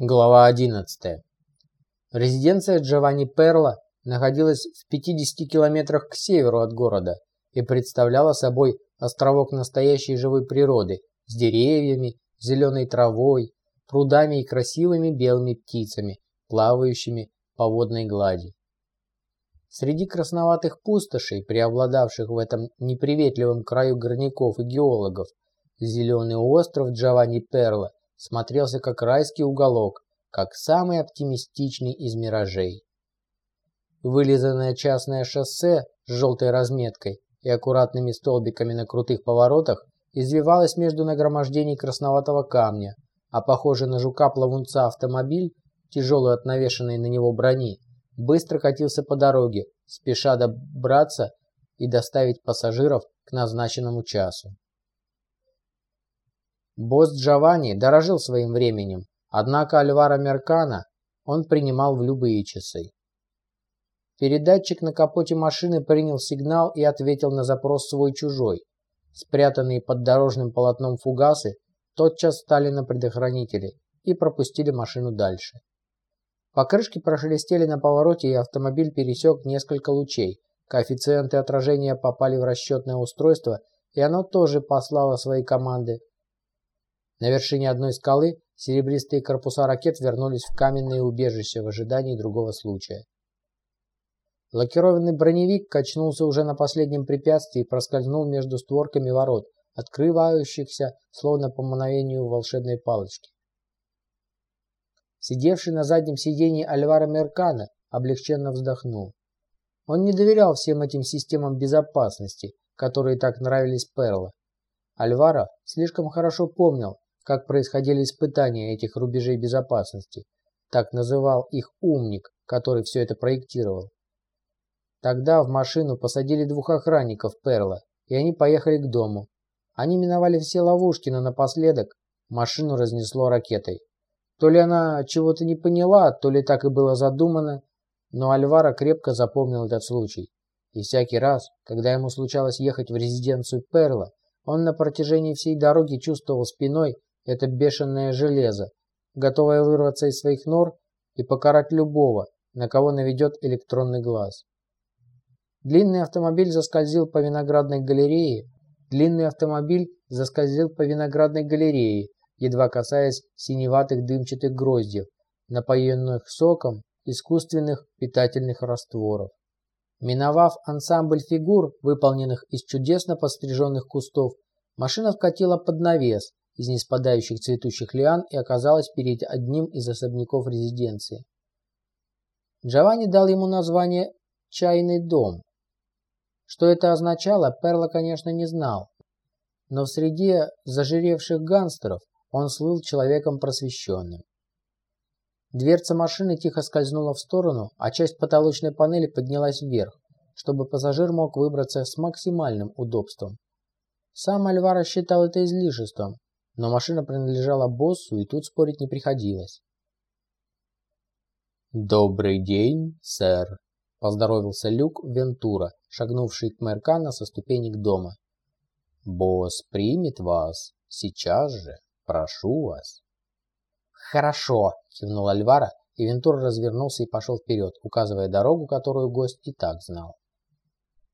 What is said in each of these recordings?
Глава 11. Резиденция Джованни Перла находилась в 50 километрах к северу от города и представляла собой островок настоящей живой природы с деревьями, зеленой травой, прудами и красивыми белыми птицами, плавающими по водной глади. Среди красноватых пустошей, преобладавших в этом неприветливом краю горняков и геологов, зеленый остров Джованни Перла смотрелся как райский уголок, как самый оптимистичный из миражей. Вылизанное частное шоссе с желтой разметкой и аккуратными столбиками на крутых поворотах извивалось между нагромождений красноватого камня, а похожий на жука-плавунца автомобиль, тяжелый от навешанной на него брони, быстро катился по дороге, спеша добраться и доставить пассажиров к назначенному часу. Босс Джованни дорожил своим временем, однако Альвара Меркана он принимал в любые часы. Передатчик на капоте машины принял сигнал и ответил на запрос свой-чужой. Спрятанные под дорожным полотном фугасы тотчас стали на предохранителе и пропустили машину дальше. Покрышки прошелестели на повороте, и автомобиль пересек несколько лучей. Коэффициенты отражения попали в расчетное устройство, и оно тоже послало свои команды, на вершине одной скалы серебристые корпуса ракет вернулись в каменные убежища в ожидании другого случая. Лакированный броневик качнулся уже на последнем препятствии и проскользнул между створками ворот, открывающихся словно по мановению волшебной палочки. Сидевший на заднем сиденье Альвара Меркана облегченно вздохнул. Он не доверял всем этим системам безопасности, которые так нравились Перла. Альвара слишком хорошо помнил, как происходили испытания этих рубежей безопасности. Так называл их умник, который все это проектировал. Тогда в машину посадили двух охранников Перла, и они поехали к дому. Они миновали все ловушки, но напоследок машину разнесло ракетой. То ли она чего-то не поняла, то ли так и было задумано, но Альвара крепко запомнил этот случай. И всякий раз, когда ему случалось ехать в резиденцию Перла, он на протяжении всей дороги чувствовал спиной это бешеное железо, готовое вырваться из своих нор и покарать любого, на кого наведет электронный глаз. Длинный автомобиль заскользил по виноградной галерее, длинный автомобиль заскользил по виноградной галерее, едва касаясь синеватых дымчатых гроздьев, напоенных соком искусственных питательных растворов. Миновав ансамбль фигур, выполненных из чудесно постриженных кустов, машина вкатила под навес, из неспадающих цветущих лиан и оказалась перед одним из особняков резиденции. Джованни дал ему название «Чайный дом». Что это означало, Перла, конечно, не знал. Но в среде зажиревших гангстеров он слыл человеком просвещенным. Дверца машины тихо скользнула в сторону, а часть потолочной панели поднялась вверх, чтобы пассажир мог выбраться с максимальным удобством. Сам Альвара считал это излишеством, но машина принадлежала боссу, и тут спорить не приходилось. «Добрый день, сэр», – поздоровался Люк Вентура, шагнувший к Меркана со ступенек дома. «Босс примет вас. Сейчас же. Прошу вас». «Хорошо», – кивнул Альвара, и Вентура развернулся и пошел вперед, указывая дорогу, которую гость и так знал.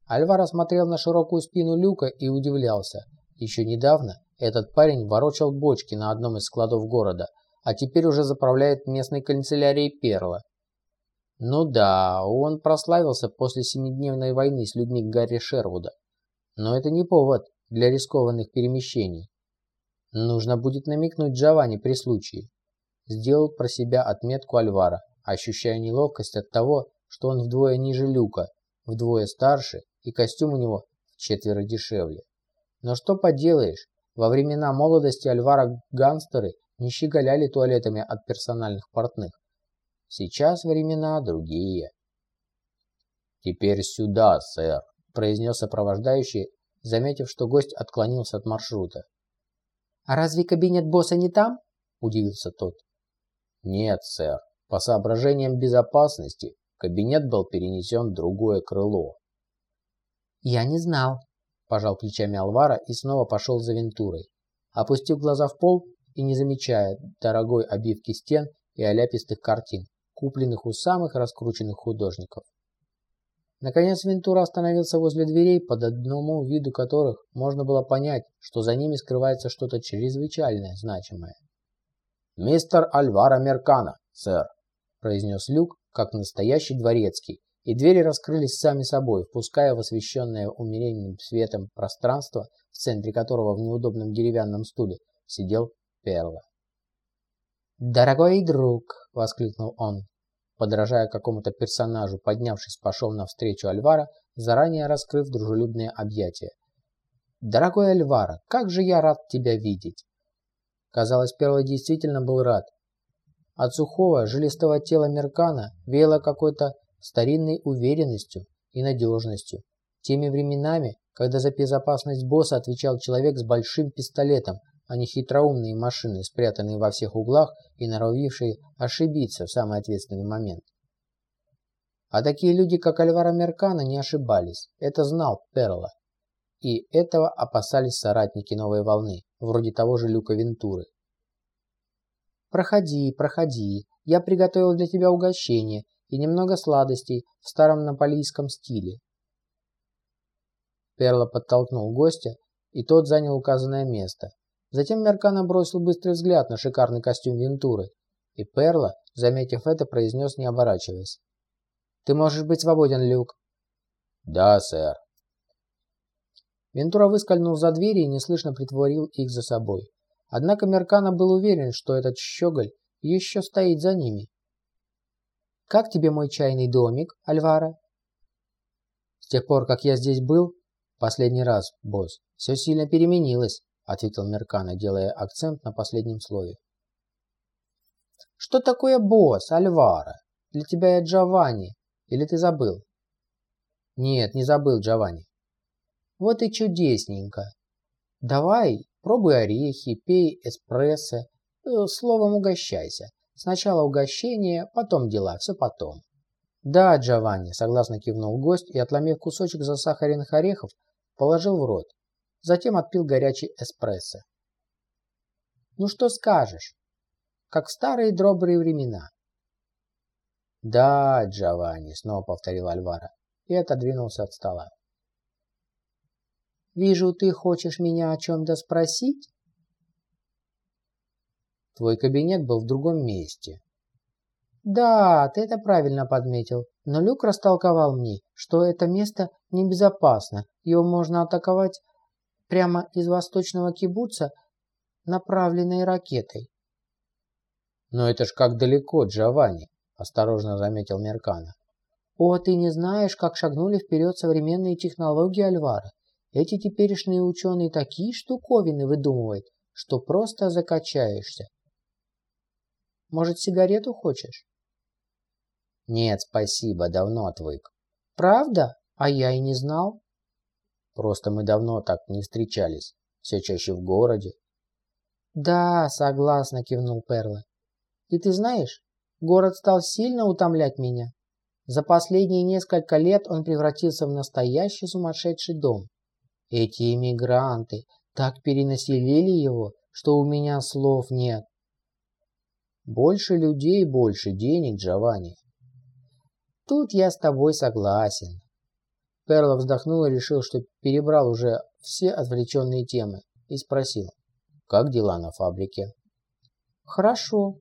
Альвара смотрел на широкую спину Люка и удивлялся. Еще недавно этот парень ворочал бочки на одном из складов города, а теперь уже заправляет местной канцелярией Перла. Ну да, он прославился после семидневной войны с людьми Гарри Шервуда. Но это не повод для рискованных перемещений. Нужно будет намекнуть Джованни при случае. Сделал про себя отметку Альвара, ощущая неловкость от того, что он вдвое ниже Люка, вдвое старше и костюм у него четверо дешевле. Но что поделаешь, во времена молодости Альвара гангстеры не щеголяли туалетами от персональных портных. Сейчас времена другие. «Теперь сюда, сэр», – произнес сопровождающий, заметив, что гость отклонился от маршрута. «А разве кабинет босса не там?» – удивился тот. «Нет, сэр. По соображениям безопасности кабинет был перенесен в другое крыло». «Я не знал», Пожал плечами Алвара и снова пошел за Вентурой. Опустив глаза в пол и не замечая дорогой обивки стен и оляпистых картин, купленных у самых раскрученных художников. Наконец Вентура остановился возле дверей, под одному виду которых можно было понять, что за ними скрывается что-то чрезвычайное, значимое. «Мистер Альваро Меркана, сэр», – произнес Люк, как настоящий дворецкий, и двери раскрылись сами собой, впуская в освещенное умеренным светом пространство, в центре которого в неудобном деревянном стуле сидел Перла. «Дорогой друг!» — воскликнул он, подражая какому-то персонажу, поднявшись, пошел навстречу Альвара, заранее раскрыв дружелюбные объятия. «Дорогой Альвара, как же я рад тебя видеть!» Казалось, Перла действительно был рад. От сухого, жилистого тела Меркана веяло какой-то старинной уверенностью и надежностью. Теми временами, когда за безопасность босса отвечал человек с большим пистолетом, а не хитроумные машины, спрятанные во всех углах и норовившие ошибиться в самый ответственный момент. А такие люди, как Альвара Меркана, не ошибались. Это знал Перла. И этого опасались соратники новой волны, вроде того же Люка Вентуры. «Проходи, проходи. Я приготовил для тебя угощение и немного сладостей в старом наполийском стиле. Перла подтолкнул гостя, и тот занял указанное место. Затем Меркана бросил быстрый взгляд на шикарный костюм Вентуры, и Перла, заметив это, произнес, не оборачиваясь. «Ты можешь быть свободен, Люк». «Да, сэр». Вентура выскользнул за двери и неслышно притворил их за собой. Однако Меркана был уверен, что этот щеголь еще стоит за ними, как тебе мой чайный домик, Альвара? С тех пор, как я здесь был, последний раз, босс, все сильно переменилось, ответил Меркана, делая акцент на последнем слове. Что такое босс, Альвара? Для тебя я Джованни. Или ты забыл? Нет, не забыл, Джованни. Вот и чудесненько. Давай, пробуй орехи, пей эспрессо, э, словом угощайся. Сначала угощение, потом дела, все потом. Да, Джованни, согласно кивнул гость и, отломив кусочек засахаренных орехов, положил в рот. Затем отпил горячий эспрессо. Ну что скажешь? Как в старые добрые времена. Да, Джованни, снова повторил Альвара и отодвинулся от стола. Вижу, ты хочешь меня о чем-то спросить? Твой кабинет был в другом месте. Да, ты это правильно подметил. Но Люк растолковал мне, что это место небезопасно. Его можно атаковать прямо из восточного кибуца направленной ракетой. Но это ж как далеко, Джованни, осторожно заметил Меркана. О, ты не знаешь, как шагнули вперед современные технологии Альвара. Эти теперешние ученые такие штуковины выдумывают, что просто закачаешься. Может, сигарету хочешь?» «Нет, спасибо, давно отвык». «Правда? А я и не знал». «Просто мы давно так не встречались, все чаще в городе». «Да, согласно», — кивнул Перла. «И ты знаешь, город стал сильно утомлять меня. За последние несколько лет он превратился в настоящий сумасшедший дом. Эти иммигранты так перенаселили его, что у меня слов нет. Больше людей, больше денег, Джованни. Тут я с тобой согласен. Перло вздохнул и решил, что перебрал уже все отвлеченные темы, и спросил, как дела на фабрике? Хорошо.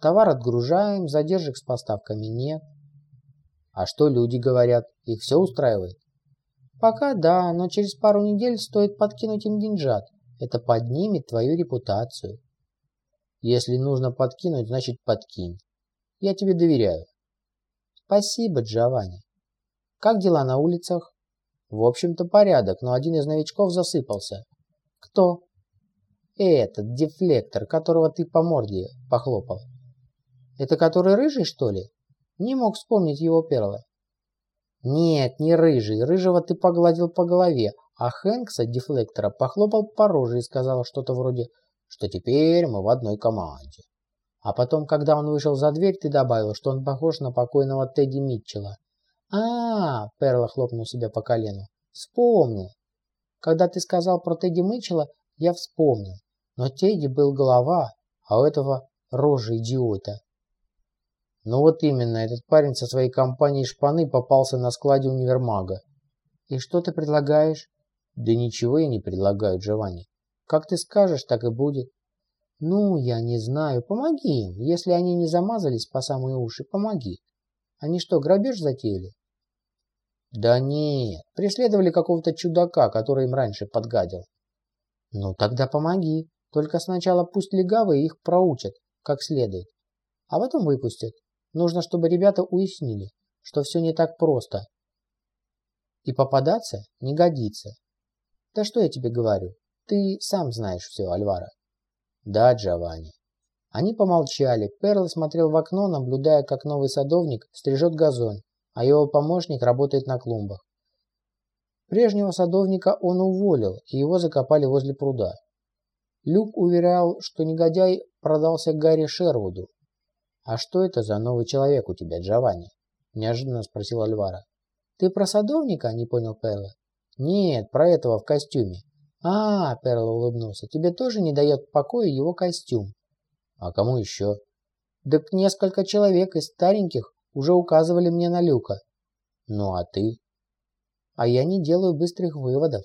Товар отгружаем, задержек с поставками нет. А что люди говорят? Их все устраивает? Пока да, но через пару недель стоит подкинуть им деньжат. Это поднимет твою репутацию. Если нужно подкинуть, значит подкинь. Я тебе доверяю. Спасибо, Джованни. Как дела на улицах? В общем-то порядок, но один из новичков засыпался. Кто? Этот дефлектор, которого ты по морде похлопал. Это который рыжий, что ли? Не мог вспомнить его перла. Нет, не рыжий. Рыжего ты погладил по голове, а Хэнкса, дефлектора, похлопал по роже и сказал что-то вроде что теперь мы в одной команде. А потом, когда он вышел за дверь, ты добавил, что он похож на покойного Тедди Митчелла. А, -а, -а Перла хлопнул себя по колену. Вспомнил. Когда ты сказал про Тедди Митчелла, я вспомнил. Но Тедди был голова, а у этого рожа идиота. Но вот именно, этот парень со своей компанией шпаны попался на складе универмага. И что ты предлагаешь? Да ничего я не предлагаю, Джованни. Как ты скажешь, так и будет. Ну, я не знаю. Помоги им. Если они не замазались по самые уши, помоги. Они что, грабеж затеяли? Да нет, преследовали какого-то чудака, который им раньше подгадил. Ну, тогда помоги. Только сначала пусть легавые их проучат, как следует. А потом выпустят. Нужно, чтобы ребята уяснили, что все не так просто. И попадаться не годится. Да что я тебе говорю? Ты сам знаешь все, Альвара. Да, Джованни. Они помолчали. Перл смотрел в окно, наблюдая, как новый садовник стрижет газон, а его помощник работает на клумбах. Прежнего садовника он уволил, и его закопали возле пруда. Люк уверял, что негодяй продался Гарри Шервуду. «А что это за новый человек у тебя, Джованни?» – неожиданно спросил Альвара. «Ты про садовника?» – не понял Перла. «Нет, про этого в костюме». «А, — Перл улыбнулся, — тебе тоже не дает покоя его костюм». «А кому еще?» «Так несколько человек из стареньких уже указывали мне на Люка». «Ну а ты?» «А я не делаю быстрых выводов.